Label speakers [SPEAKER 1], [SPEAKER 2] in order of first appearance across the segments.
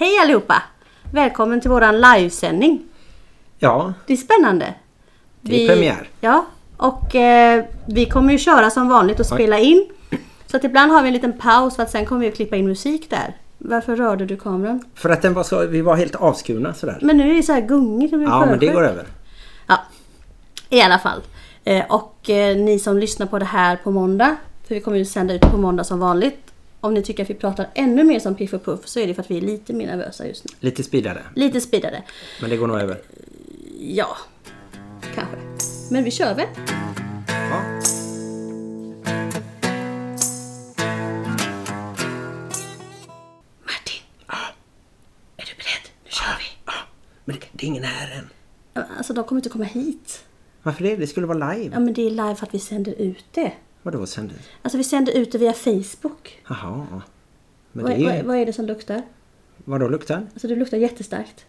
[SPEAKER 1] Hej allihopa! Välkommen till våran livesändning.
[SPEAKER 2] Ja,
[SPEAKER 1] Det är spännande.
[SPEAKER 2] det är premiär.
[SPEAKER 1] Ja, och eh, vi kommer ju köra som vanligt och spela in. Så att ibland har vi en liten paus för att sen kommer vi att klippa in musik där. Varför rörde du kameran?
[SPEAKER 2] För att den var så, vi var helt avskurna sådär.
[SPEAKER 1] Men nu är det så här gungigt.
[SPEAKER 2] Ja, men det går över.
[SPEAKER 1] Ja, i alla fall. Eh, och eh, ni som lyssnar på det här på måndag, för vi kommer ju sända ut på måndag som vanligt. Om ni tycker att vi pratar ännu mer som Piff och Puff så är det för att vi är lite mer nervösa just nu.
[SPEAKER 2] Lite speedare.
[SPEAKER 1] Lite speedade.
[SPEAKER 2] Men det går nog över.
[SPEAKER 1] Ja, kanske. Men vi kör väl?
[SPEAKER 2] Ja.
[SPEAKER 1] Martin! Är du beredd? Nu kör vi!
[SPEAKER 2] Men det, det är ingen här än.
[SPEAKER 1] Alltså de kommer inte komma hit.
[SPEAKER 2] Varför det? Det skulle vara live.
[SPEAKER 1] Ja men det är live för att vi sänder ut det.
[SPEAKER 2] Vadå sänder?
[SPEAKER 1] Alltså vi sänder ut det via Facebook.
[SPEAKER 2] Jaha. Men
[SPEAKER 1] Vad,
[SPEAKER 2] det är
[SPEAKER 1] vad, vad är det som luktar?
[SPEAKER 2] Vadå luktar?
[SPEAKER 1] Alltså det luktar jättestarkt.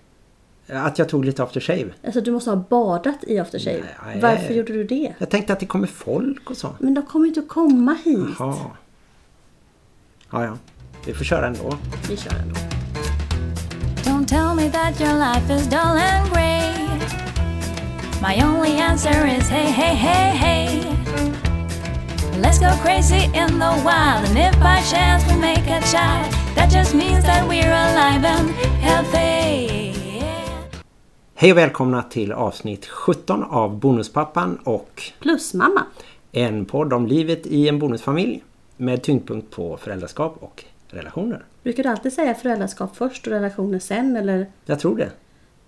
[SPEAKER 2] Att jag tog lite after shave.
[SPEAKER 1] Alltså du måste ha badat i aftershave.
[SPEAKER 2] Nej.
[SPEAKER 1] Varför gjorde du det?
[SPEAKER 2] Jag tänkte att det kommer folk och så.
[SPEAKER 1] Men de kommer inte att komma hit.
[SPEAKER 2] Jaha. Ja, ja. Vi får köra ändå.
[SPEAKER 1] Vi kör ändå.
[SPEAKER 3] Don't tell me that your life is dull and grey. My only answer is hey, hey, hey, hey. Let's go crazy in the wild, and if by chance we make a child, that just means that we're alive and healthy.
[SPEAKER 2] Hej och välkomna till avsnitt 17 av Bonuspappan och
[SPEAKER 1] Plus mamma.
[SPEAKER 2] en podd om livet i en bonusfamilj med tyngdpunkt på föräldraskap och relationer.
[SPEAKER 1] Brukar du alltid säga föräldraskap först och relationer sen eller?
[SPEAKER 2] Jag tror det.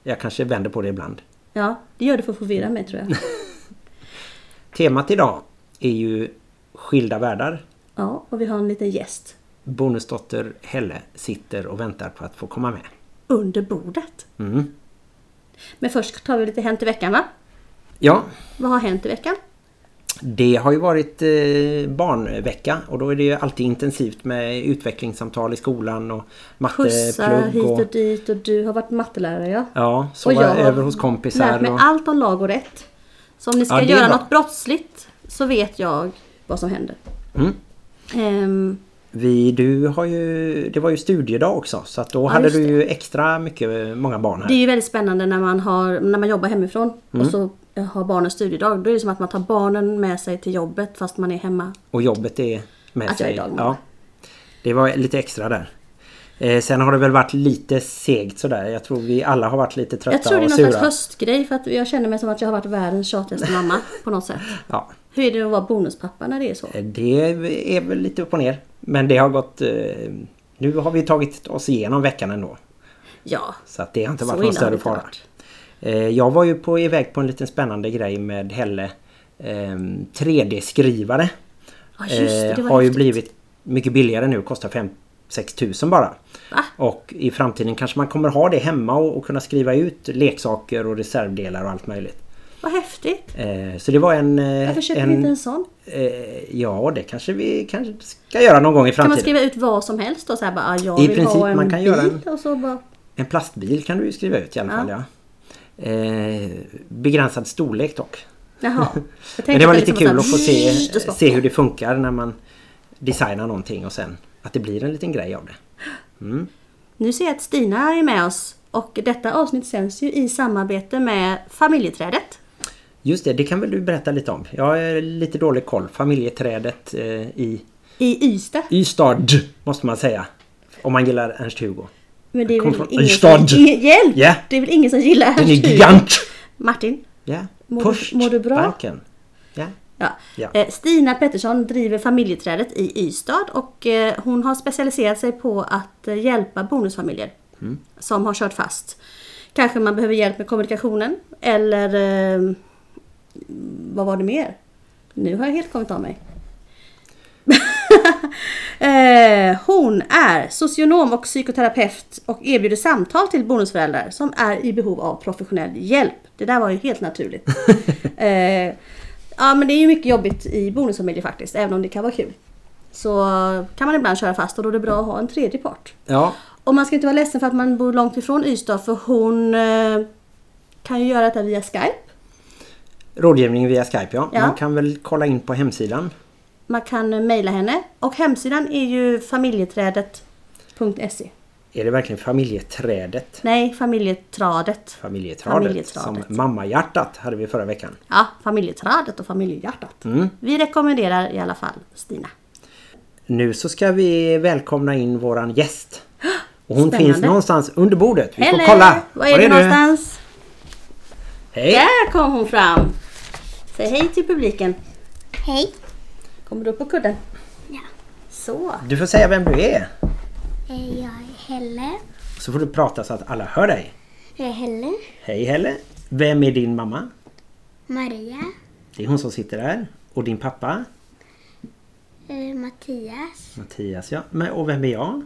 [SPEAKER 2] Jag kanske vänder på det ibland.
[SPEAKER 1] Ja, det gör du för att förvirra mig tror jag.
[SPEAKER 2] Temat idag är ju skilda världar.
[SPEAKER 1] Ja, och vi har en liten gäst.
[SPEAKER 2] Bonusdotter Helle sitter och väntar på att få komma med.
[SPEAKER 1] Under bordet.
[SPEAKER 2] Mm.
[SPEAKER 1] Men först tar vi lite Hänt i veckan va?
[SPEAKER 2] Ja,
[SPEAKER 1] Vad har hänt i veckan?
[SPEAKER 2] det har ju varit eh, barnvecka och då är det ju alltid intensivt med utvecklingssamtal i skolan och
[SPEAKER 1] Skjutsar hit
[SPEAKER 2] matteplugg
[SPEAKER 1] och
[SPEAKER 2] och...
[SPEAKER 1] dit och du har varit mattelärare ja.
[SPEAKER 2] Ja,
[SPEAKER 1] Och
[SPEAKER 2] sova
[SPEAKER 1] jag
[SPEAKER 2] över hos kompisar.
[SPEAKER 1] lärt mig
[SPEAKER 2] och...
[SPEAKER 1] allt om lag och rätt. Så om ni ska
[SPEAKER 2] Ja,
[SPEAKER 1] göra något brottsligt så vet jag vad som händer.
[SPEAKER 2] Mm.
[SPEAKER 1] Ehm,
[SPEAKER 2] Vi, du har ju, det var ju studiedag också så att då hade
[SPEAKER 1] just
[SPEAKER 2] du ju extra mycket, många barn här.
[SPEAKER 1] det är ju väldigt spännande när man, har, när man jobbar hemifrån
[SPEAKER 2] Mm.
[SPEAKER 1] och så har barnen studiedag. Då är det som att man tar barnen med sig till jobbet fast man är hemma.
[SPEAKER 2] Och jobbet är med
[SPEAKER 1] Att jag är
[SPEAKER 2] sig.
[SPEAKER 1] dagmamma.
[SPEAKER 2] ja. Det var lite extra där. Eh, sen har det väl varit lite segt sådär. Jag tror vi alla har varit lite trötta
[SPEAKER 1] Jag tror det är
[SPEAKER 2] och
[SPEAKER 1] någon
[SPEAKER 2] sura.
[SPEAKER 1] slags höstgrej för att jag känner mig som att jag har varit världens tjatigaste mamma på något sätt.
[SPEAKER 2] Ja,
[SPEAKER 1] Hur är det att vara bonuspappa när det är så?
[SPEAKER 2] eh, det är väl lite upp och ner. Men det har gått... Eh, nu har vi tagit oss igenom veckan ändå.
[SPEAKER 1] Ja,
[SPEAKER 2] Så att det har inte
[SPEAKER 1] så
[SPEAKER 2] varit
[SPEAKER 1] illa
[SPEAKER 2] någon större fara. Eh, jag var ju på, iväg på en liten spännande grej med Helle. Eh, 3D-skrivare.
[SPEAKER 1] Ja just det,
[SPEAKER 2] Eh,
[SPEAKER 1] det var
[SPEAKER 2] har ju blivit mycket billigare nu, kostar 5-6 tusen bara.
[SPEAKER 1] Va?
[SPEAKER 2] Och i framtiden kanske man kommer ha det hemma och, och kunna skriva ut leksaker och reservdelar och allt möjligt.
[SPEAKER 1] Vad häftigt!
[SPEAKER 2] Eh, så det var en... Eh,
[SPEAKER 1] Varför köper
[SPEAKER 2] en
[SPEAKER 1] vi inte en sån?
[SPEAKER 2] eh, ja, det kanske vi kanske ska göra någon gång i
[SPEAKER 1] Kan man
[SPEAKER 2] framtiden.
[SPEAKER 1] skriva ut vad som helst då? Så här bara, ah, jag
[SPEAKER 2] I
[SPEAKER 1] vill
[SPEAKER 2] princip,
[SPEAKER 1] ha en
[SPEAKER 2] man kan
[SPEAKER 1] bil
[SPEAKER 2] göra en-
[SPEAKER 1] och så bara...
[SPEAKER 2] En plastbil kan du ju skriva ut i alla
[SPEAKER 1] Ja.
[SPEAKER 2] fall, ja. Eh, begränsad storlek dock.
[SPEAKER 1] Jaha.
[SPEAKER 2] Men det var lite
[SPEAKER 1] liksom
[SPEAKER 2] kul att få se,
[SPEAKER 1] och
[SPEAKER 2] se hur det funkar när man designar någonting och sen att det blir en liten grej av det.
[SPEAKER 1] Nu ser jag att Stina är med oss och detta avsnitt sänds ju i samarbete med Familjeträdet.
[SPEAKER 2] Just det, det kan väl du berätta lite om. Jag har lite dålig koll. Familjeträdet eh, i
[SPEAKER 1] I Ystad.
[SPEAKER 2] Ystad måste man säga. Om man gillar Ernst-Hugo.
[SPEAKER 1] Men det är väl ingen
[SPEAKER 2] Ystad.
[SPEAKER 1] som... Hjälp!
[SPEAKER 2] Ja.
[SPEAKER 1] Det är väl ingen som gillar
[SPEAKER 2] Den är
[SPEAKER 1] Ernst-Hugo?
[SPEAKER 2] gigant!
[SPEAKER 1] Martin?
[SPEAKER 2] Ja,
[SPEAKER 1] Mår-
[SPEAKER 2] Post
[SPEAKER 1] mår du bra?
[SPEAKER 2] banken. Ja.
[SPEAKER 1] Ja. Eh, Stina Pettersson driver familjeträdet i Ystad och eh, hon har specialiserat sig på att eh, hjälpa bonusfamiljer
[SPEAKER 2] Mm.
[SPEAKER 1] som har kört fast. Kanske man behöver hjälp med kommunikationen eller eh, vad var det mer? Nu har jag helt kommit av mig. hon är socionom och psykoterapeut och erbjuder samtal till bonusföräldrar som är i behov av professionell hjälp. Det där var ju helt naturligt. ja men det är ju mycket jobbigt i bonusfamiljer faktiskt, även om det kan vara kul. Så kan man ibland köra fast och då är det bra att ha en tredje part.
[SPEAKER 2] ja,
[SPEAKER 1] Och man ska inte vara ledsen för att man bor långt ifrån Ystad för hon eh, kan ju göra detta via Skype.
[SPEAKER 2] rådgivning via Skype ja.
[SPEAKER 1] Ja.
[SPEAKER 2] Man kan väl kolla in på hemsidan.
[SPEAKER 1] Man kan mejla henne och hemsidan är ju familjeträdet.se.
[SPEAKER 2] Är det verkligen familjeträdet?
[SPEAKER 1] Nej, familjetradet.
[SPEAKER 2] Familjetradet,
[SPEAKER 1] Familjetradet.
[SPEAKER 2] som mammahjärtat hade vi förra veckan.
[SPEAKER 1] Ja, familjetradet och familjehjärtat.
[SPEAKER 2] Mm.
[SPEAKER 1] Vi rekommenderar i alla fall Stina.
[SPEAKER 2] Nu så ska vi välkomna in våran gäst. Och hon
[SPEAKER 1] Spännande.
[SPEAKER 2] finns någonstans under bordet. Vi får
[SPEAKER 1] Helle!
[SPEAKER 2] kolla.
[SPEAKER 1] Var är du någonstans?
[SPEAKER 2] Hej!
[SPEAKER 1] Där kom hon fram. Säg hej till publiken.
[SPEAKER 4] Hej.
[SPEAKER 1] Kommer du upp på kudden?
[SPEAKER 4] Ja.
[SPEAKER 1] Så.
[SPEAKER 2] Du får säga vem du är.
[SPEAKER 4] Eh, Jag är Helle.
[SPEAKER 2] Så får du prata så att alla hör dig.
[SPEAKER 4] Jag är Helle.
[SPEAKER 2] Hej Helle! Vem är din mamma?
[SPEAKER 4] Maria.
[SPEAKER 2] Det är hon som sitter där. Och din pappa?
[SPEAKER 4] Eh, Mattias.
[SPEAKER 2] Mattias ja. Men, och vem är jag?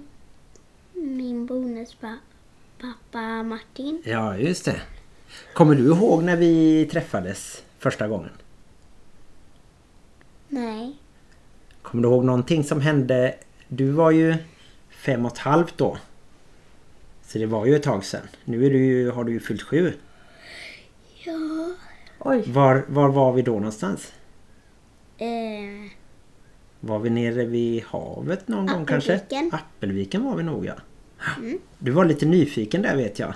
[SPEAKER 4] Min bonuspappa Martin.
[SPEAKER 2] Ja just det. Kommer du ihåg när vi träffades första gången?
[SPEAKER 4] Nej.
[SPEAKER 2] Kommer du ihåg någonting som hände? Du var ju fem och ett halvt då. Så det var ju ett tag sedan. Nu är du ju, har du ju fyllt sju.
[SPEAKER 4] Ja.
[SPEAKER 1] Oj.
[SPEAKER 2] Var, var var vi då någonstans?
[SPEAKER 4] Eh,
[SPEAKER 2] Var vi nere vid havet någon gång kanske?
[SPEAKER 4] Appelviken.
[SPEAKER 2] Appelviken var vi nog ja. Du var lite nyfiken där vet jag.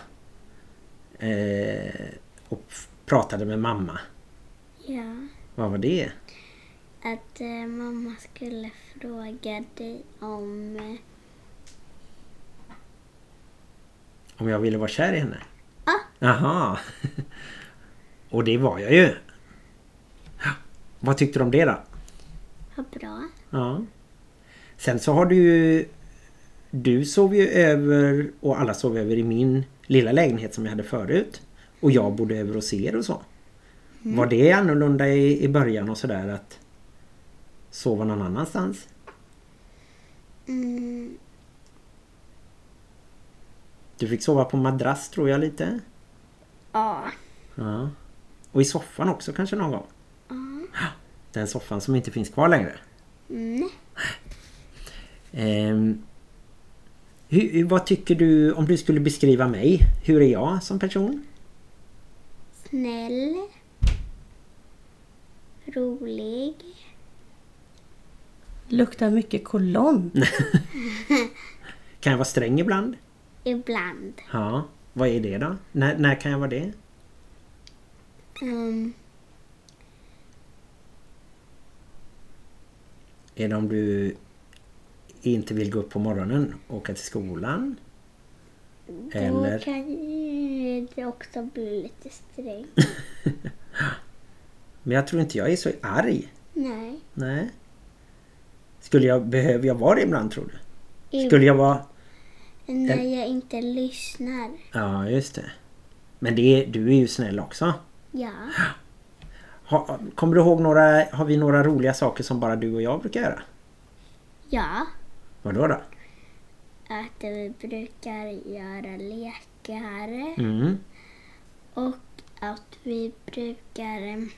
[SPEAKER 2] Eh, och pratade med mamma.
[SPEAKER 4] ja.
[SPEAKER 2] Vad var det?
[SPEAKER 4] Att eh, mamma skulle fråga dig om... Eh,
[SPEAKER 2] Om jag ville vara kär i henne?
[SPEAKER 4] Ja.
[SPEAKER 2] Jaha. Och det var jag ju. Ja. Vad tyckte du om det då?
[SPEAKER 4] vad bra.
[SPEAKER 2] Ja. Sen så har du ju... Du sov ju över och alla sov över i min lilla lägenhet som jag hade förut. Och jag bodde över hos er och så. Var det annorlunda i, i början och sådär att sova någon annanstans?
[SPEAKER 4] Mm,
[SPEAKER 2] Du fick sova på madrass tror jag lite.
[SPEAKER 4] ja.
[SPEAKER 2] Ja. Och i soffan också kanske någon gång. Ja. Den soffan som inte finns kvar längre.
[SPEAKER 4] Mm.
[SPEAKER 2] Ehm, hur, vad tycker du om du skulle beskriva mig? Hur är jag som person?
[SPEAKER 4] Snäll. Rolig.
[SPEAKER 1] Luktar mycket kolonn.
[SPEAKER 2] Kan jag vara sträng ibland?
[SPEAKER 4] Ibland.
[SPEAKER 2] Ja. Vad är det då? När, när kan jag vara det?
[SPEAKER 4] Um,
[SPEAKER 2] Är det om du inte vill gå upp på morgonen och åka till skolan?
[SPEAKER 4] Då
[SPEAKER 2] Eller?
[SPEAKER 4] kan det också bli lite sträng.
[SPEAKER 2] Men jag tror inte jag är så arg.
[SPEAKER 4] Nej.
[SPEAKER 2] Nej. Skulle jag, behöver jag vara det ibland tror du? Skulle jag vara...
[SPEAKER 4] När jag inte lyssnar.
[SPEAKER 2] Ja, just det. Men det, du är ju snäll också.
[SPEAKER 4] Ja.
[SPEAKER 2] Ha, kommer du ihåg några, har vi några roliga saker som bara du och jag brukar göra?
[SPEAKER 4] Ja.
[SPEAKER 2] Vadå då?
[SPEAKER 4] Att vi brukar göra lekar.
[SPEAKER 2] Mm.
[SPEAKER 4] Och att vi brukar em,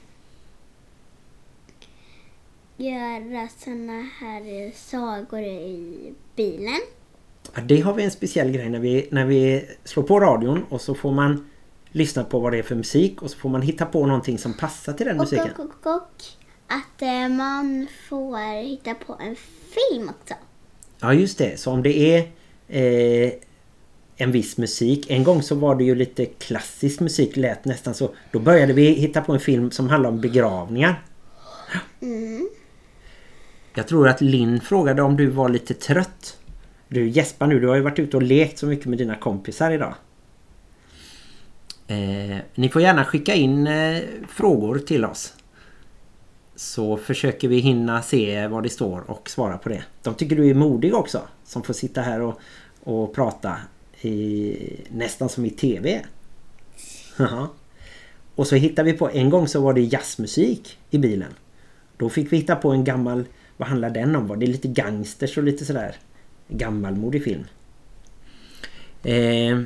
[SPEAKER 4] göra såna här eh, sagor i bilen.
[SPEAKER 2] Ja, det har vi en speciell grej när vi, när vi slår på radion och så får man lyssna på vad det är för musik och så får man hitta på någonting som passar till den
[SPEAKER 4] Och,
[SPEAKER 2] musiken.
[SPEAKER 4] och, och, och att eh, man får hitta på en film också.
[SPEAKER 2] Ja just det, så om det är eh, en viss musik. En gång så var det ju lite klassisk musik lät nästan så. Då började vi hitta på en film som handlar om begravningar.
[SPEAKER 4] Mm.
[SPEAKER 2] Jag tror att Linn frågade om du var lite trött. Du gäspar nu, du har ju varit ute och lekt så mycket med dina kompisar idag. Eh, ni får gärna skicka in eh, frågor till oss. Så försöker vi hinna se vad det står och svara på det. De tycker du är modig också. Som får sitta här och, och prata i, nästan som i tv. Och så hittade vi på, en gång så var det jazzmusik i bilen. Då fick vi hitta på en gammal, vad handlar den om? Var det lite gangsters och lite sådär gammalmodig film? Eh,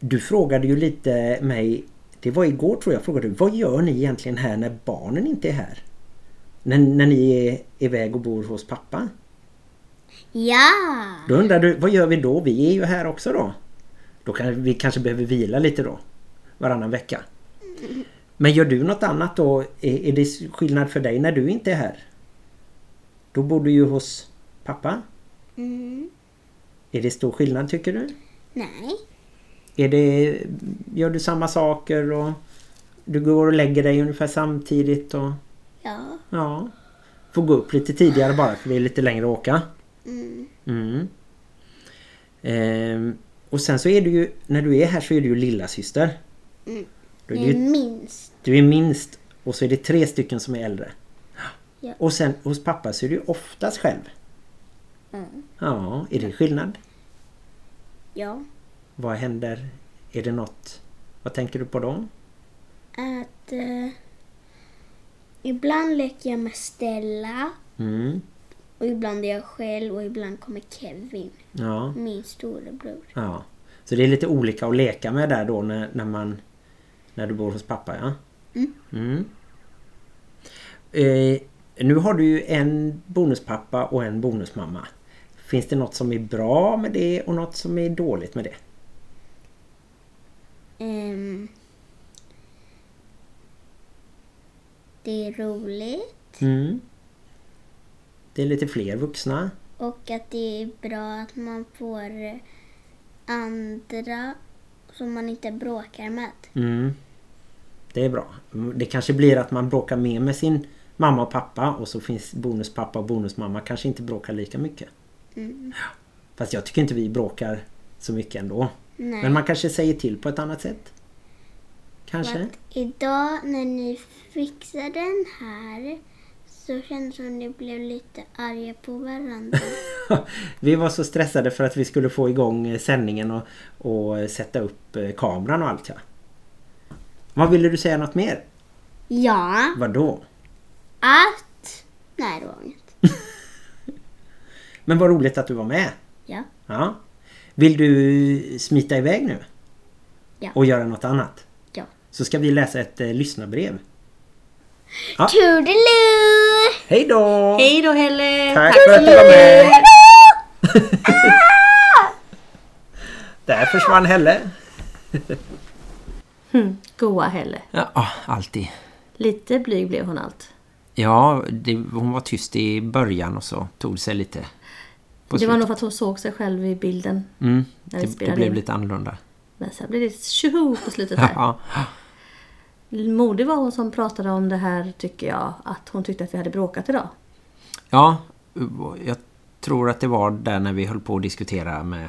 [SPEAKER 2] du frågade ju lite mig, det var igår tror jag, frågade du, vad gör ni egentligen här när barnen inte är här? När, när ni är iväg och bor hos pappa?
[SPEAKER 4] Ja!
[SPEAKER 2] Då undrar du, vad gör vi då? Vi är ju här också då. Då kan vi kanske behöver vila lite då. Varannan vecka. Men gör du något annat då? Är, är det skillnad för dig när du inte är här? Då bor du ju hos pappa.
[SPEAKER 4] Mm.
[SPEAKER 2] Är det stor skillnad tycker du?
[SPEAKER 4] Nej.
[SPEAKER 2] Är det, gör du samma saker och du går och lägger dig ungefär samtidigt och
[SPEAKER 4] Ja.
[SPEAKER 2] ja. Får gå upp lite tidigare bara för det är lite längre att åka.
[SPEAKER 4] Mm.
[SPEAKER 2] Mm. Ehm, och sen så är du ju, när du är här så är du ju lilla syster.
[SPEAKER 4] Mm.
[SPEAKER 2] Du,
[SPEAKER 4] är
[SPEAKER 2] ju-
[SPEAKER 4] minst.
[SPEAKER 2] du är minst och så är det tre stycken som är äldre.
[SPEAKER 4] Ja.
[SPEAKER 2] Och sen hos pappa så är du oftast själv.
[SPEAKER 4] Mm.
[SPEAKER 2] Ja, är det skillnad?
[SPEAKER 4] Ja.
[SPEAKER 2] Vad händer? Är det något? Vad tänker du på då?
[SPEAKER 4] Att eh, ibland leker jag med Stella
[SPEAKER 2] Mm.
[SPEAKER 4] och ibland är jag själv och ibland kommer Kevin,
[SPEAKER 2] Ja,
[SPEAKER 4] min storebror.
[SPEAKER 2] ja. Så det är lite olika att leka med där då när, när man när du bor hos pappa, ja?
[SPEAKER 4] Mm.
[SPEAKER 2] Mm. Eh, nu har du ju en bonuspappa och en bonusmamma. Finns det något som är bra med det och något som är dåligt med det?
[SPEAKER 4] Ehm, det är roligt
[SPEAKER 2] Mm. Det är lite fler vuxna.
[SPEAKER 4] och att det är bra att man får andra som man inte bråkar med.
[SPEAKER 2] Mm. Det är bra. Det kanske blir att man bråkar mer med sin mamma och pappa och så finns bonuspappa och bonusmamma kanske inte bråkar lika mycket.
[SPEAKER 4] Mm.
[SPEAKER 2] Fast jag tycker inte vi bråkar så mycket ändå.
[SPEAKER 4] Nej.
[SPEAKER 2] Men man kanske säger till på ett annat sätt. Kanske.
[SPEAKER 4] att idag när ni fixade den här så kändes det som ni blev lite arga på varandra.
[SPEAKER 2] vi var så stressade för att vi skulle få igång eh, sändningen och, och sätta upp eh, kameran och allt ja. Vad ville du säga något mer?
[SPEAKER 4] ja,
[SPEAKER 2] Vad då?
[SPEAKER 4] att... Nej, det var inget.
[SPEAKER 2] Men vad roligt att du var med.
[SPEAKER 4] Ja.
[SPEAKER 2] Ja. Vill du smita iväg nu?
[SPEAKER 4] Ja.
[SPEAKER 2] Och göra något annat?
[SPEAKER 4] Ja.
[SPEAKER 2] Så ska vi läsa ett eh, lyssnarbrev. Ja.
[SPEAKER 4] Toodaloo!
[SPEAKER 2] Hej då!
[SPEAKER 1] Hej då Helle!
[SPEAKER 2] Tack för att du var med! Där försvann Helle.
[SPEAKER 1] Hm, goa Helle.
[SPEAKER 2] Ja, alltid.
[SPEAKER 1] Lite blyg blev hon allt.
[SPEAKER 2] Ja, det, hon var tyst i början och så tog sig lite
[SPEAKER 1] det var nog för att hon såg sig själv i bilden.
[SPEAKER 2] Mm,
[SPEAKER 1] när vi
[SPEAKER 2] det, det
[SPEAKER 1] spelade
[SPEAKER 2] blev
[SPEAKER 1] in.
[SPEAKER 2] lite annorlunda.
[SPEAKER 1] Men sen blev det tjoho på slutet här.
[SPEAKER 2] Ja,
[SPEAKER 1] Modig var hon som pratade om det här tycker jag. Att hon tyckte att vi hade bråkat idag.
[SPEAKER 2] ja, jag tror att det var där när vi höll på att diskutera med...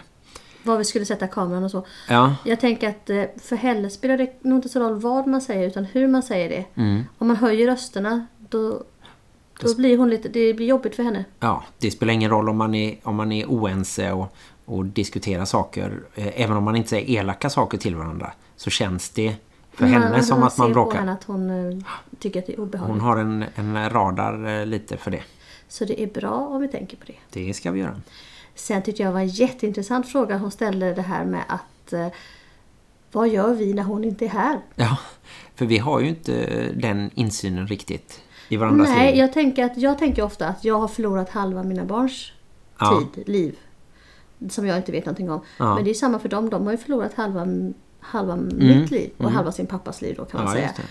[SPEAKER 1] Var vi skulle sätta kameran och så.
[SPEAKER 2] Ja,
[SPEAKER 1] Jag tänker att eh, för Helle spelar det nog inte så roll vad man säger utan hur man säger det.
[SPEAKER 2] mm,
[SPEAKER 1] Om man höjer rösterna då, då blir hon lite, det blir jobbigt för henne.
[SPEAKER 2] ja, det spelar ingen roll om man är, om man är oense och, och diskuterar saker. Eh, Även om man inte säger elaka saker till varandra så känns det för henne som att man bråkar.
[SPEAKER 1] henne att hon eh, tycker att det är obehagligt.
[SPEAKER 2] Hon har en, en radar eh, lite för det.
[SPEAKER 1] Så det är bra om vi tänker på det.
[SPEAKER 2] Det ska vi göra.
[SPEAKER 1] Sen tyckte jag var en jätteintressant fråga hon ställde det här med att vad gör vi när hon inte är här?
[SPEAKER 2] Ja, för vi har ju inte den insynen riktigt i varandras
[SPEAKER 1] Nej,
[SPEAKER 2] liv.
[SPEAKER 1] jag tänker, att, jag tänker ofta att jag har förlorat halva mina barns
[SPEAKER 2] Ja.
[SPEAKER 1] tid, liv. Som jag inte vet någonting om.
[SPEAKER 2] Ja.
[SPEAKER 1] Men det är samma för dem. De har ju förlorat halva, halva mitt liv och halva sin pappas liv då kan man
[SPEAKER 2] Mm.
[SPEAKER 1] Säga.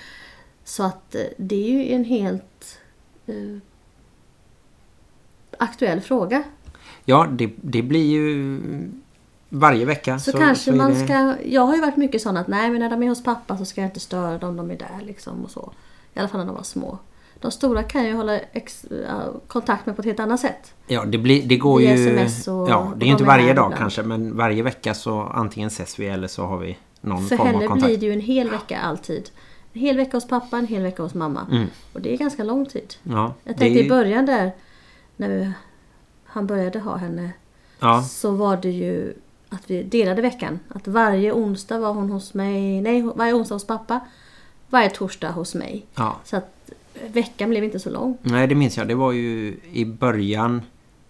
[SPEAKER 1] Så att eh, det är ju en helt eh, aktuell fråga.
[SPEAKER 2] Ja, det, det blir ju varje vecka.
[SPEAKER 1] Så, kanske
[SPEAKER 2] är
[SPEAKER 1] man
[SPEAKER 2] det-
[SPEAKER 1] ska... Jag har ju varit mycket sån att nej men när de är hos pappa så ska jag inte störa dem, de är där liksom och så. I alla fall när de var små. De stora kan ju hålla ex, kontakt med på ett helt annat sätt.
[SPEAKER 2] Ja, det, blir, det går
[SPEAKER 1] Via
[SPEAKER 2] ju...
[SPEAKER 1] SMS och-
[SPEAKER 2] ja, det är ju inte varje dag
[SPEAKER 1] ibland.
[SPEAKER 2] kanske, men varje vecka så antingen ses vi eller så har vi någon
[SPEAKER 1] För
[SPEAKER 2] form av
[SPEAKER 1] henne
[SPEAKER 2] kontakt.
[SPEAKER 1] blir det ju en hel vecka alltid. En hel vecka hos pappa, en hel vecka hos mamma.
[SPEAKER 2] Mm.
[SPEAKER 1] Och det är ganska lång tid.
[SPEAKER 2] Ja,
[SPEAKER 1] Jag
[SPEAKER 2] det
[SPEAKER 1] tänkte
[SPEAKER 2] är
[SPEAKER 1] i början där, när vi, han började ha henne,
[SPEAKER 2] Ja,
[SPEAKER 1] så var det ju att vi delade veckan. Att varje onsdag var hon hos mig, nej varje onsdag hos pappa, varje torsdag hos mig.
[SPEAKER 2] ja.
[SPEAKER 1] Så att veckan blev inte så lång.
[SPEAKER 2] Nej, det minns jag. Det var ju i början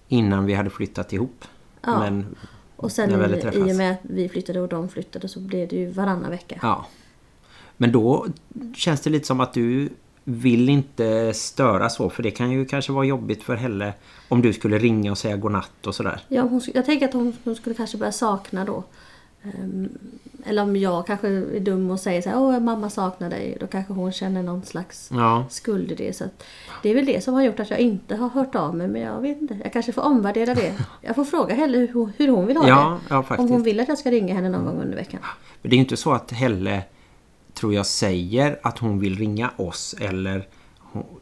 [SPEAKER 2] innan vi hade flyttat ihop.
[SPEAKER 1] Ja.
[SPEAKER 2] Men
[SPEAKER 1] Och sen i, och med att vi flyttade och de flyttade så blev det ju varannan vecka.
[SPEAKER 2] Ja. Men då känns det lite som att du vill inte störa så. För det kan ju kanske vara jobbigt för Helle om du skulle ringa och säga godnatt och sådär.
[SPEAKER 1] Ja, hon, jag tänker att hon, hon skulle kanske börja sakna då Eller om jag kanske är dum och säger så här, åh mamma saknar dig. Då kanske hon känner någon slags
[SPEAKER 2] Ja.
[SPEAKER 1] skuld i det. Så det är väl det som har gjort att jag inte har hört av mig. Men jag vet inte. Jag kanske får omvärdera det. Jag får fråga Helle hur, hur hon vill ha
[SPEAKER 2] Ja,
[SPEAKER 1] det.
[SPEAKER 2] ja
[SPEAKER 1] Om hon vill att jag ska ringa henne någon gång under veckan.
[SPEAKER 2] Men det är inte så att Helle tror jag säger att hon vill ringa oss eller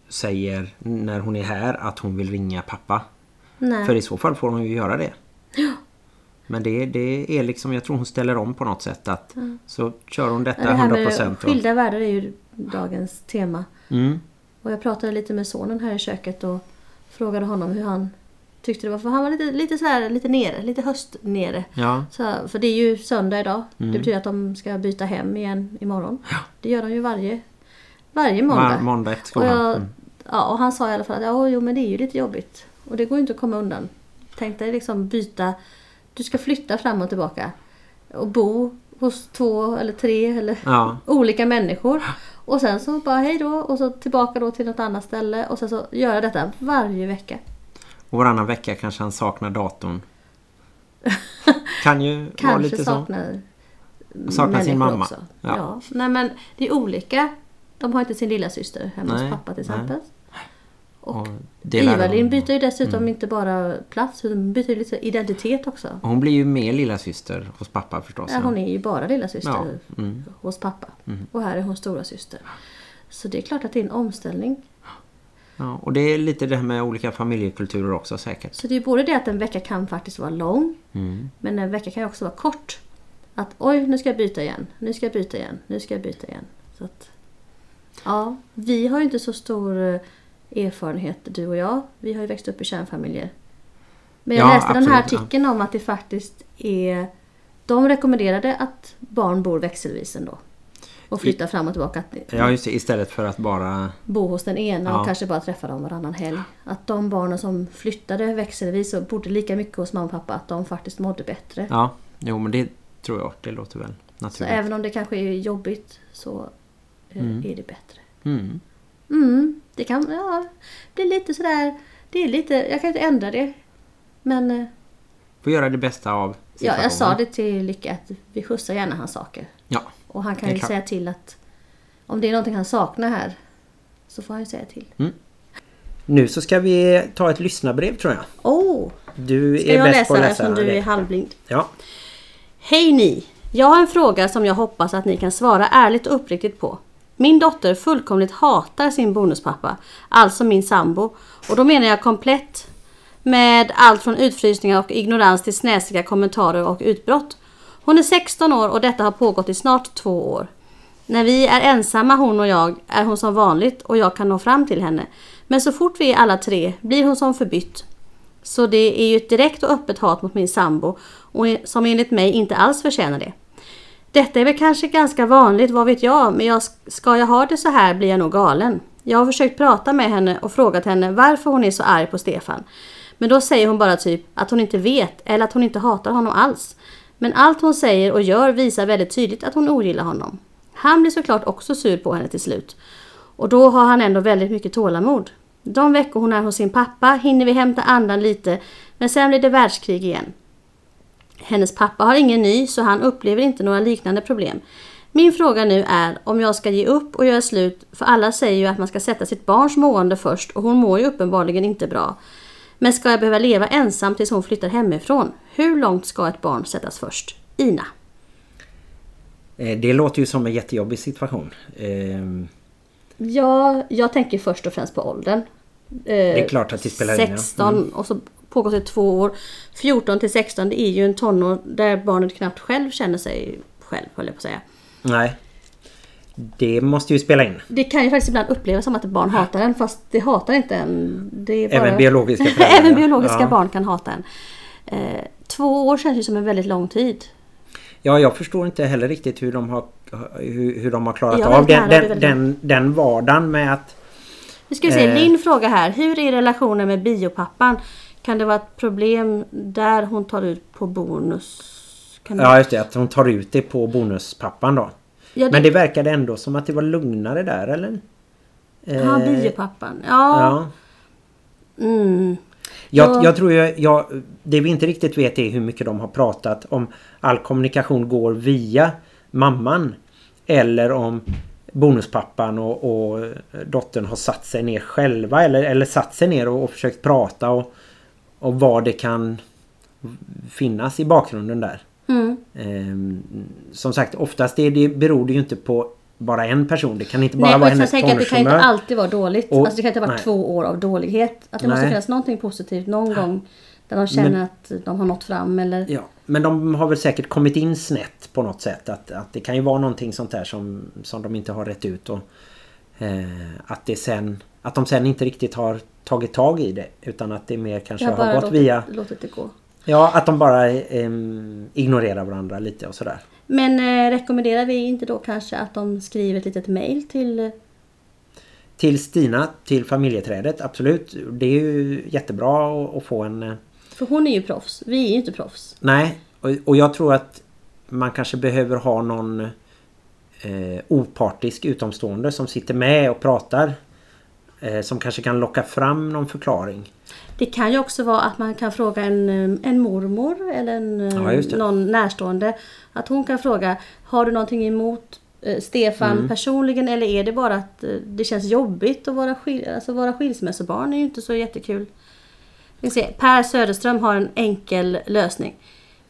[SPEAKER 2] säger när hon är här att hon vill ringa pappa.
[SPEAKER 1] Nej.
[SPEAKER 2] För i så fall får hon ju göra det. Men det, det är liksom, jag tror hon ställer om på något sätt att så kör hon detta
[SPEAKER 1] Ja, det här
[SPEAKER 2] 100%
[SPEAKER 1] med
[SPEAKER 2] och,
[SPEAKER 1] skilda världar är ju dagens tema.
[SPEAKER 2] mm,
[SPEAKER 1] Och jag pratade lite med sonen här i köket och frågade honom hur han tyckte det var. För han var lite, lite så här, lite nere, lite höst nere.
[SPEAKER 2] Ja,
[SPEAKER 1] Så, för det är ju söndag idag.
[SPEAKER 2] Mm.
[SPEAKER 1] Det betyder att de ska byta hem igen imorgon. Det gör de ju varje, varje måndag.
[SPEAKER 2] måndag, måndag efter
[SPEAKER 1] och,
[SPEAKER 2] skolan.
[SPEAKER 1] jag,
[SPEAKER 2] Mm.
[SPEAKER 1] ja, och han sa i alla fall att ja, jo, men det är ju lite jobbigt. Och det går ju inte att komma undan. Tänk dig liksom byta. Du ska flytta fram och tillbaka. Och bo hos två eller tre eller
[SPEAKER 2] Ja,
[SPEAKER 1] olika människor. Och sen så bara hej då och så tillbaka då till något annat ställe. Och sen så göra detta varje vecka.
[SPEAKER 2] och varannan vecka kanske han saknar datorn. Kan ju vara
[SPEAKER 1] Kanske
[SPEAKER 2] lite så.
[SPEAKER 1] saknar
[SPEAKER 2] Saknar sin mamma.
[SPEAKER 1] Också.
[SPEAKER 2] Ja.
[SPEAKER 1] Ja. Nej men det är olika. De har inte sin lilla syster hemma
[SPEAKER 2] Nej,
[SPEAKER 1] hos pappa till
[SPEAKER 2] nej. Och
[SPEAKER 1] Ivalin byter ju dessutom inte bara plats utan byter lite identitet också.
[SPEAKER 2] Och Hon blir ju mer lilla syster hos pappa förstås.
[SPEAKER 1] Ja, hon är ju bara lilla syster
[SPEAKER 2] Ja, mm.
[SPEAKER 1] hos pappa. Och här är hon stora syster. Så det är klart att det är en omställning.
[SPEAKER 2] Ja, och det är lite det här med olika familjekulturer också säkert.
[SPEAKER 1] Så det är både det att en vecka kan faktiskt vara lång.
[SPEAKER 2] Mm.
[SPEAKER 1] Men en vecka kan också vara kort. Att oj, nu ska jag byta igen. Nu ska jag byta igen. Nu ska jag byta igen. Så att, ja, vi har ju inte så stor eh, erfarenhet du och jag. Vi har ju växt upp i kärnfamiljer. Men jag
[SPEAKER 2] Ja,
[SPEAKER 1] läste den här
[SPEAKER 2] absolut, ja.
[SPEAKER 1] artikeln om att det faktiskt är... De rekommenderade att barn bor växelvis ändå. Och flyttar fram och tillbaka.
[SPEAKER 2] Ja just det, istället för att bara...
[SPEAKER 1] bo hos den ena
[SPEAKER 2] Ja.
[SPEAKER 1] och kanske bara träffa dem varannan helg. Att de barnen som flyttade växelvis och bodde lika mycket hos mamma och pappa, att de faktiskt mådde bättre.
[SPEAKER 2] Ja, jo men det tror jag. Det låter väl
[SPEAKER 1] Så
[SPEAKER 2] naturligt.
[SPEAKER 1] även om det kanske är jobbigt så eh, är det bättre.
[SPEAKER 2] Mm.
[SPEAKER 1] Mm, det kan ja, bli lite sådär. Det är lite, jag kan inte ändra det. Men eh,
[SPEAKER 2] Får göra det bästa av
[SPEAKER 1] ja, jag sa det till Lycke att vi skjutsar gärna hans saker.
[SPEAKER 2] Ja,
[SPEAKER 1] Och han kan
[SPEAKER 2] Det är
[SPEAKER 1] ju
[SPEAKER 2] klart.
[SPEAKER 1] säga till att om det är någonting han saknar här så får han ju säga till.
[SPEAKER 2] nu så ska vi ta ett lyssnarbrev tror jag.
[SPEAKER 1] Oh,
[SPEAKER 2] Du
[SPEAKER 1] ska
[SPEAKER 2] är
[SPEAKER 1] jag
[SPEAKER 2] bäst på
[SPEAKER 1] läsa
[SPEAKER 2] att
[SPEAKER 1] det
[SPEAKER 2] läsa
[SPEAKER 1] eftersom du
[SPEAKER 2] det.
[SPEAKER 1] är halvblind?
[SPEAKER 2] Ja,
[SPEAKER 1] Hej ni! Jag har en fråga som jag hoppas att ni kan svara ärligt och uppriktigt på. Min dotter fullkomligt hatar sin bonuspappa, alltså min sambo. Och då menar jag komplett. Med allt från utfrysningar och ignorans till snäsiga kommentarer och utbrott. Hon är 16 år och detta har pågått i snart två år. När vi är ensamma hon och jag är hon som vanligt och jag kan nå fram till henne. Men så fort vi är alla tre blir hon som förbytt. Så det är ju ett direkt och öppet hat mot min sambo och som enligt mig inte alls förtjänar det. Detta är väl kanske ganska vanligt, vad vet jag, men jag, ska jag ha det så här blir jag nog galen. Jag har försökt prata med henne och frågat henne varför hon är så arg på Stefan. Men då säger hon bara typ att hon inte vet eller att hon inte hatar honom alls. Men allt hon säger och gör visar väldigt tydligt att hon ogillar honom. Han blir såklart också sur på henne till slut. Och då har han ändå väldigt mycket tålamod. De veckor hon är hos sin pappa hinner vi hämta andan lite, men sen blir det världskrig igen. Hennes pappa har ingen ny så han upplever inte några liknande problem. Min fråga nu är om jag ska ge upp och göra slut för alla säger ju att man ska sätta sitt barns mående först och hon mår ju uppenbarligen inte bra. Men ska jag behöva leva ensam tills hon flyttar hemifrån? Hur långt ska ett barn sättas först? Ina.
[SPEAKER 2] eh, det låter ju som en jättejobbig situation. Ehm,
[SPEAKER 1] Ja, jag tänker först och främst på åldern.
[SPEAKER 2] Det är klart att det spelar in, ja.
[SPEAKER 1] 16 och så pågår det två år. 14 till 16 det är ju en tonår där barnet knappt själv känner sig själv höll jag på att säga.
[SPEAKER 2] Nej. Det måste ju spela in.
[SPEAKER 1] Det kan ju faktiskt ibland upplevas som att ett barn hatar en fast det hatar inte en. Det är bara...
[SPEAKER 2] Även biologiska föräldrar.
[SPEAKER 1] Även biologiska
[SPEAKER 2] Ja.
[SPEAKER 1] barn kan hata en. Eh, två år känns ju som en väldigt lång tid.
[SPEAKER 2] Ja, jag förstår inte heller riktigt hur de har, hur, hur de har klarat
[SPEAKER 1] Jag
[SPEAKER 2] av den, den, den, den vardagen med att...
[SPEAKER 1] Nu ska vi se,
[SPEAKER 2] Eh.
[SPEAKER 1] Linn frågar här. Hur är relationen med biopappan? Kan det vara ett problem där hon tar ut på bonus? Kan.
[SPEAKER 2] Ja, just det. Att hon tar ut det på bonuspappan då.
[SPEAKER 1] Ja, det-
[SPEAKER 2] Men det verkade ändå som att det var lugnare där, eller?
[SPEAKER 1] Ja,
[SPEAKER 2] Eh,
[SPEAKER 1] biopappan. Ja.
[SPEAKER 2] Ja.
[SPEAKER 1] Mm.
[SPEAKER 2] Jag,
[SPEAKER 1] Ja.
[SPEAKER 2] jag tror ju, jag, det vi inte riktigt vet är hur mycket de har pratat om all kommunikation går via mamman eller om bonuspappan och, och dottern har satt sig ner själva eller, eller satt sig ner och, och försökt prata och, och vad det kan finnas i bakgrunden där.
[SPEAKER 1] Mm.
[SPEAKER 2] Ehm, som sagt, oftast är det, beror det ju inte på bara en person. Det kan inte bara
[SPEAKER 1] Nej,
[SPEAKER 2] vara hennes
[SPEAKER 1] tänker att det kan inte alltid vara dåligt.
[SPEAKER 2] Och-
[SPEAKER 1] alltså det kan inte vara
[SPEAKER 2] nej.
[SPEAKER 1] två år av dålighet. Att det måste
[SPEAKER 2] Nej.
[SPEAKER 1] finnas någonting positivt någon gång. Där de känner
[SPEAKER 2] Men-
[SPEAKER 1] att de har nått fram eller...
[SPEAKER 2] Ja, men de har väl säkert kommit in snett på något sätt. Att, att det kan ju vara någonting sånt där som, som de inte har rätt ut. Och, eh, att, det sen, att de sen inte riktigt har tagit tag i det. Utan att det mer kanske har gått
[SPEAKER 1] låtit,
[SPEAKER 2] via...
[SPEAKER 1] låtit det gå.
[SPEAKER 2] Ja, att de bara eh, ignorerar varandra lite och sådär.
[SPEAKER 1] Men eh, rekommenderar vi inte då kanske att de skriver ett litet mail till... eh,
[SPEAKER 2] Till Stina, till familjeträdet, absolut. Det är ju jättebra att, att få en... eh,
[SPEAKER 1] För hon är ju proffs. Vi är ju inte proffs.
[SPEAKER 2] Nej, och, och jag tror att man kanske behöver ha någon eh, opartisk utomstående som sitter med och pratar. Eh, som kanske kan locka fram någon förklaring.
[SPEAKER 1] Det kan ju också vara att man kan fråga en, eh, en mormor eller en, eh,
[SPEAKER 2] Ja,
[SPEAKER 1] någon närstående. Att hon kan fråga, har du någonting emot Stefan
[SPEAKER 2] Mm.
[SPEAKER 1] personligen eller är det bara att det känns jobbigt att vara, skil alltså vara skilsmässobarn? är ju inte så jättekul. Per Söderström har en enkel lösning.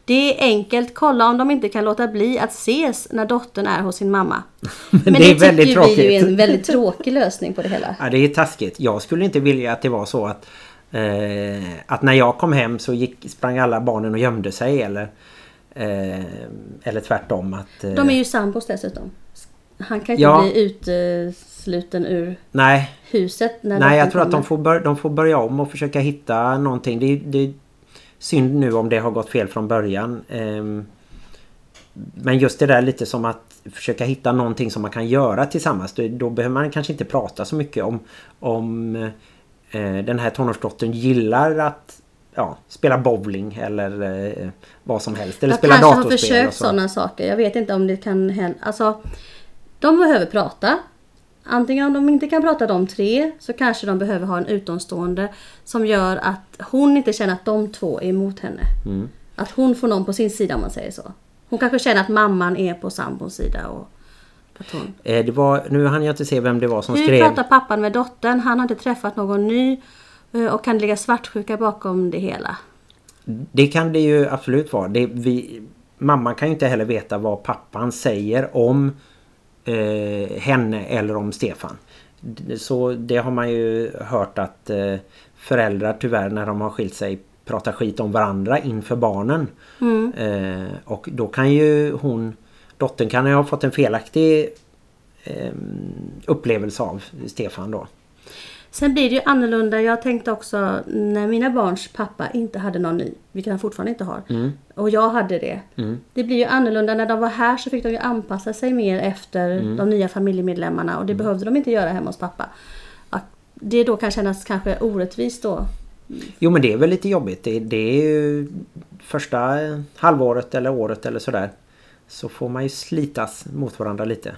[SPEAKER 1] Det är enkelt, kolla om de inte kan låta bli att ses när dottern är hos sin mamma. Men,
[SPEAKER 2] det är
[SPEAKER 1] tycker
[SPEAKER 2] väldigt
[SPEAKER 1] vi
[SPEAKER 2] tråkigt.
[SPEAKER 1] ju är en väldigt tråkig lösning på det hela.
[SPEAKER 2] Ja, det är taskigt. Jag skulle inte vilja att det var så att eh, att när jag kom hem så gick, sprang alla barnen och gömde sig eller eh, eller tvärtom att eh,
[SPEAKER 1] De är ju sambos dessutom. Han kan inte
[SPEAKER 2] Ja.
[SPEAKER 1] bli utesluten ur
[SPEAKER 2] nej
[SPEAKER 1] huset när
[SPEAKER 2] Nej, jag tror att de
[SPEAKER 1] kommer.
[SPEAKER 2] får, bör, de får börja om och försöka hitta någonting. Det är, det är synd nu om det har gått fel från början. Ehm, men just det där lite som att försöka hitta någonting som man kan göra tillsammans. Då, behöver man kanske inte prata så mycket om om eh, den här tonårsdottern gillar att ja, spela bowling eller eh, vad som helst. Eller
[SPEAKER 1] Jag
[SPEAKER 2] spela
[SPEAKER 1] kanske har
[SPEAKER 2] datorspel.
[SPEAKER 1] försökt sådana saker. Jag vet inte om det kan hända. Alltså, de behöver prata. Antingen om de inte kan prata de tre så kanske de behöver ha en utomstående som gör att hon inte känner att de två är emot henne.
[SPEAKER 2] Mm.
[SPEAKER 1] Att hon får någon på sin sida om man säger så. Hon kanske känner att mamman är på sambons sida. Och att hon...
[SPEAKER 2] Eh, det var, nu hann jag inte se vem det var som
[SPEAKER 1] Hur
[SPEAKER 2] skrev.
[SPEAKER 1] pratar pappan med dottern? Han har inte träffat någon ny eh, och kan ligga svartsjuka bakom det hela.
[SPEAKER 2] Det kan det ju absolut vara. Det, vi, mamman kan ju inte heller veta vad pappan säger om eh, henne eller om Stefan. Så det har man ju hört att eh, föräldrar tyvärr när de har skilt sig pratar skit om varandra inför barnen. Eh, och då kan ju hon, dottern kan ju ha fått en felaktig eh, upplevelse av Stefan då.
[SPEAKER 1] Sen blir det ju annorlunda. Jag tänkte också när mina barns pappa inte hade någon ny, vilket han fortfarande inte har. Och jag hade det. Det blir ju annorlunda. När de var här så fick de ju anpassa sig mer efter de nya familjemedlemmarna och det behövde de inte göra hemma hos pappa. Det då kan kännas kanske orättvist då.
[SPEAKER 2] Jo men det är väl lite jobbigt. Det, det är ju första halvåret eller året eller sådär. Så får man ju slitas mot varandra lite.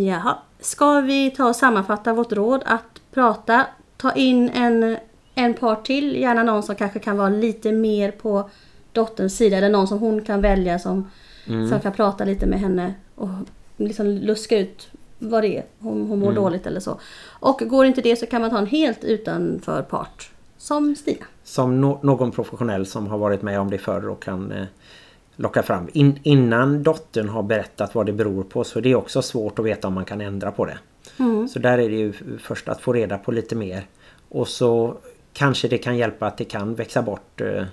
[SPEAKER 1] Jaha. Ska vi ta och sammanfatta vårt råd att prata, ta in en, en part till, gärna någon som kanske kan vara lite mer på dotterns sida eller någon som hon kan välja som, som kan prata lite med henne och liksom luska ut vad det är, om hon mår dåligt eller så. Och går inte det så kan man ta en helt utanför part, som Stina.
[SPEAKER 2] Som no någon professionell som har varit med om det förr och kan eh, locka fram. In innan dottern har berättat vad det beror på så är det också svårt att veta om man kan ändra på det. Så där är det ju först att få reda på lite mer. Och så kanske det kan hjälpa att det kan växa bort eh,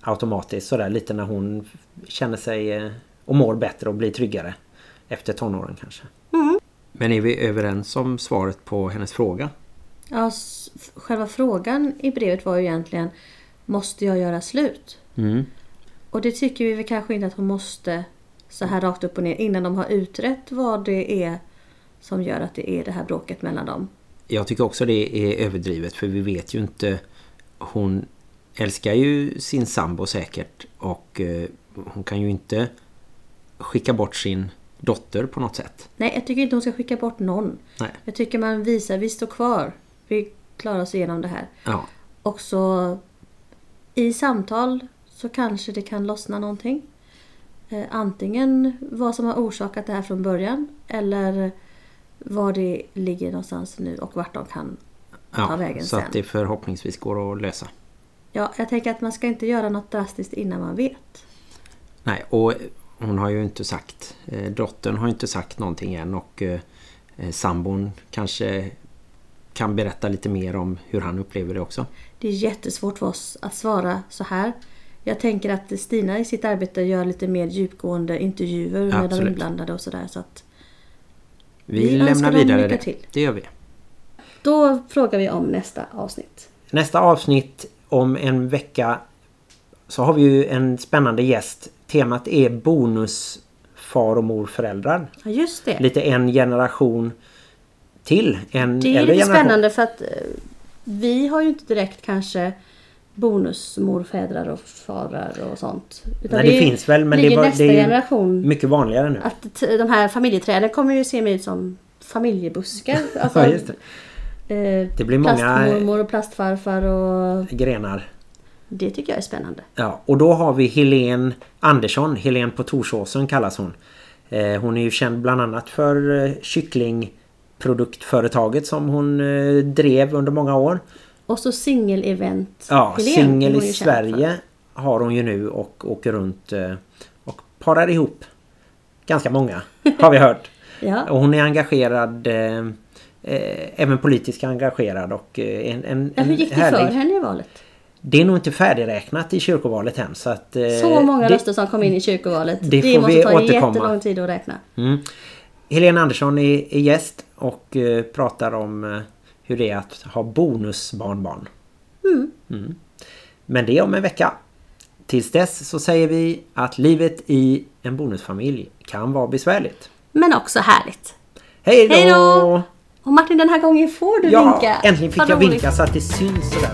[SPEAKER 2] automatiskt sådär lite när hon känner sig eh, och mår bättre och blir tryggare efter tonåren kanske. Men är vi överens om svaret på hennes fråga?
[SPEAKER 1] Ja, själva frågan i brevet var ju egentligen Måste jag göra slut?
[SPEAKER 2] Mm.
[SPEAKER 1] Och det tycker vi väl kanske inte att hon måste så här rakt upp och ner innan de har utrett vad det är som gör att det är det här bråket mellan dem.
[SPEAKER 2] Jag tycker också det är överdrivet för vi vet ju inte Hon älskar ju sin sambo säkert och eh, hon kan ju inte skicka bort sin dotter på något sätt.
[SPEAKER 1] Nej, jag tycker inte hon ska skicka bort någon.
[SPEAKER 2] Nej.
[SPEAKER 1] Jag tycker man visar, vi står kvar. Vi klarar oss igenom det här.
[SPEAKER 2] Ja.
[SPEAKER 1] Och så i samtal så kanske det kan lossna någonting. Eh, antingen vad som har orsakat det här från början eller var det ligger någonstans nu och vart de kan ta vägen
[SPEAKER 2] så
[SPEAKER 1] sen.
[SPEAKER 2] att det förhoppningsvis går att lösa.
[SPEAKER 1] Ja, jag tänker att man ska inte göra något drastiskt innan man vet.
[SPEAKER 2] Nej, och hon har ju inte sagt, eh, dottern har inte sagt någonting än och eh, sambon kanske kan berätta lite mer om hur han upplever det också.
[SPEAKER 1] Det är jättesvårt för oss att svara så här. Jag tänker att Stina i sitt arbete gör lite mer djupgående intervjuer med de
[SPEAKER 2] Absolut.
[SPEAKER 1] inblandade och sådär. Så att
[SPEAKER 2] Vi,
[SPEAKER 1] Vi
[SPEAKER 2] lämnar vidare det.
[SPEAKER 1] till.
[SPEAKER 2] Det gör vi.
[SPEAKER 1] då frågar vi om nästa avsnitt.
[SPEAKER 2] Nästa avsnitt om en vecka så har vi ju en spännande gäst. Temat är bonusfar och morföräldrar.
[SPEAKER 1] Ja, just det.
[SPEAKER 2] Lite en generation till. En
[SPEAKER 1] Det är lite
[SPEAKER 2] generation.
[SPEAKER 1] spännande för att eh, vi har ju inte direkt kanske bonusmorfädrar och farar och sånt. Utan
[SPEAKER 2] Nej, det finns väl men det,
[SPEAKER 1] nästa
[SPEAKER 2] det är
[SPEAKER 1] generation.
[SPEAKER 2] mycket vanligare nu.
[SPEAKER 1] Att de här familjeträden kommer ju se mig ut som familjebuskar. Alltså,
[SPEAKER 2] Ja, just det.
[SPEAKER 1] eh,
[SPEAKER 2] Det blir många-
[SPEAKER 1] Plastmormor och plastfarfar och
[SPEAKER 2] Grenar.
[SPEAKER 1] det tycker jag är spännande.
[SPEAKER 2] Ja, och då har vi Helene Andersson. Helene på Torsåsen kallas hon. Eh, hon är ju känd bland annat för eh, kycklingproduktföretaget som hon eh, drev under många år.
[SPEAKER 1] Och så singel-event.
[SPEAKER 2] Ja, singel i
[SPEAKER 1] känd för.
[SPEAKER 2] Sverige har hon ju nu och åker runt eh, och parar ihop ganska många har vi hört.
[SPEAKER 1] Ja.
[SPEAKER 2] Och hon är engagerad eh, eh, även politiskt engagerad och eh, en, en,
[SPEAKER 1] Ja, hur gick det
[SPEAKER 2] härlig-
[SPEAKER 1] för henne i valet?
[SPEAKER 2] Det är nog inte färdigräknat i kyrkovalet än så att... eh,
[SPEAKER 1] Så många
[SPEAKER 2] det-
[SPEAKER 1] röster som kom in i kyrkovalet.
[SPEAKER 2] det
[SPEAKER 1] Det,
[SPEAKER 2] får
[SPEAKER 1] måste
[SPEAKER 2] vi
[SPEAKER 1] ta
[SPEAKER 2] återkomma.
[SPEAKER 1] jättelång tid att räkna.
[SPEAKER 2] Mm. Helena Andersson är, är gäst och eh, pratar om hur det är att ha bonusbarnbarn. Mm. Men det är om en vecka. Tills dess så säger vi att livet i en bonusfamilj kan vara besvärligt.
[SPEAKER 1] Men också härligt.
[SPEAKER 2] Hej då!
[SPEAKER 1] Och Martin den här gången får du
[SPEAKER 2] Ja,
[SPEAKER 1] vinka.
[SPEAKER 2] äntligen fick
[SPEAKER 1] Vad
[SPEAKER 2] jag
[SPEAKER 1] roligt.
[SPEAKER 2] vinka så att det syns sådär.